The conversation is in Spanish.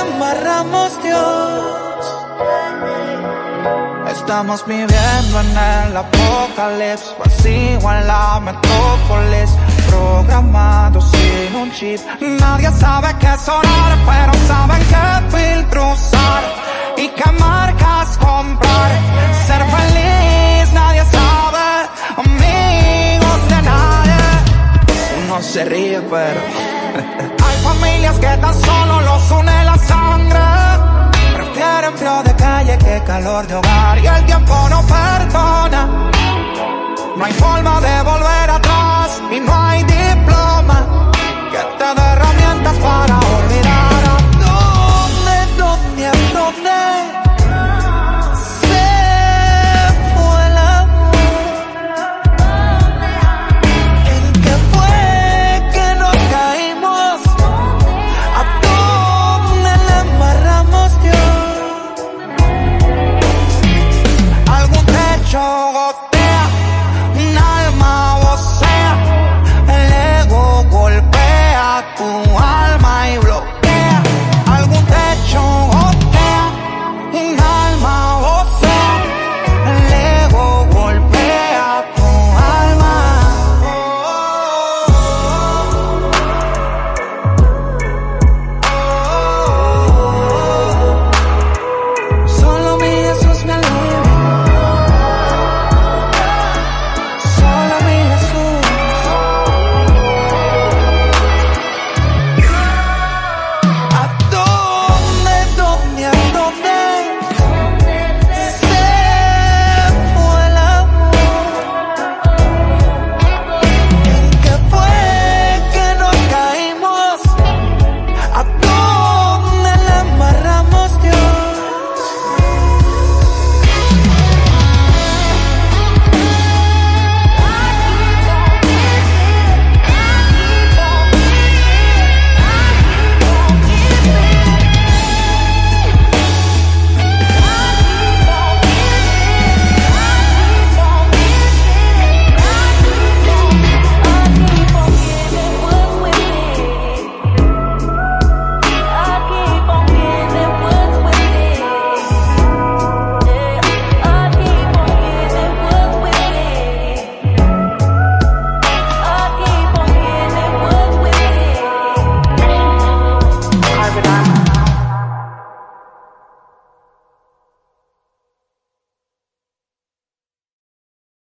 embarramos Dios? Estamos viviendo en el apocalipsis, vacío en la metrópolis, programado sin un chip. Nadie sabe qué sonar, pero saben qué filtro usar y qué marcas comprar. Ser feliz, nadie sabe, amigos de nadie. Uno se ríe, pero hay familias que tan solo los une la sangre. Prefieren frío de calle que calor de hogar y el tiempo no perdona. No hay forma de volver atrás y no hay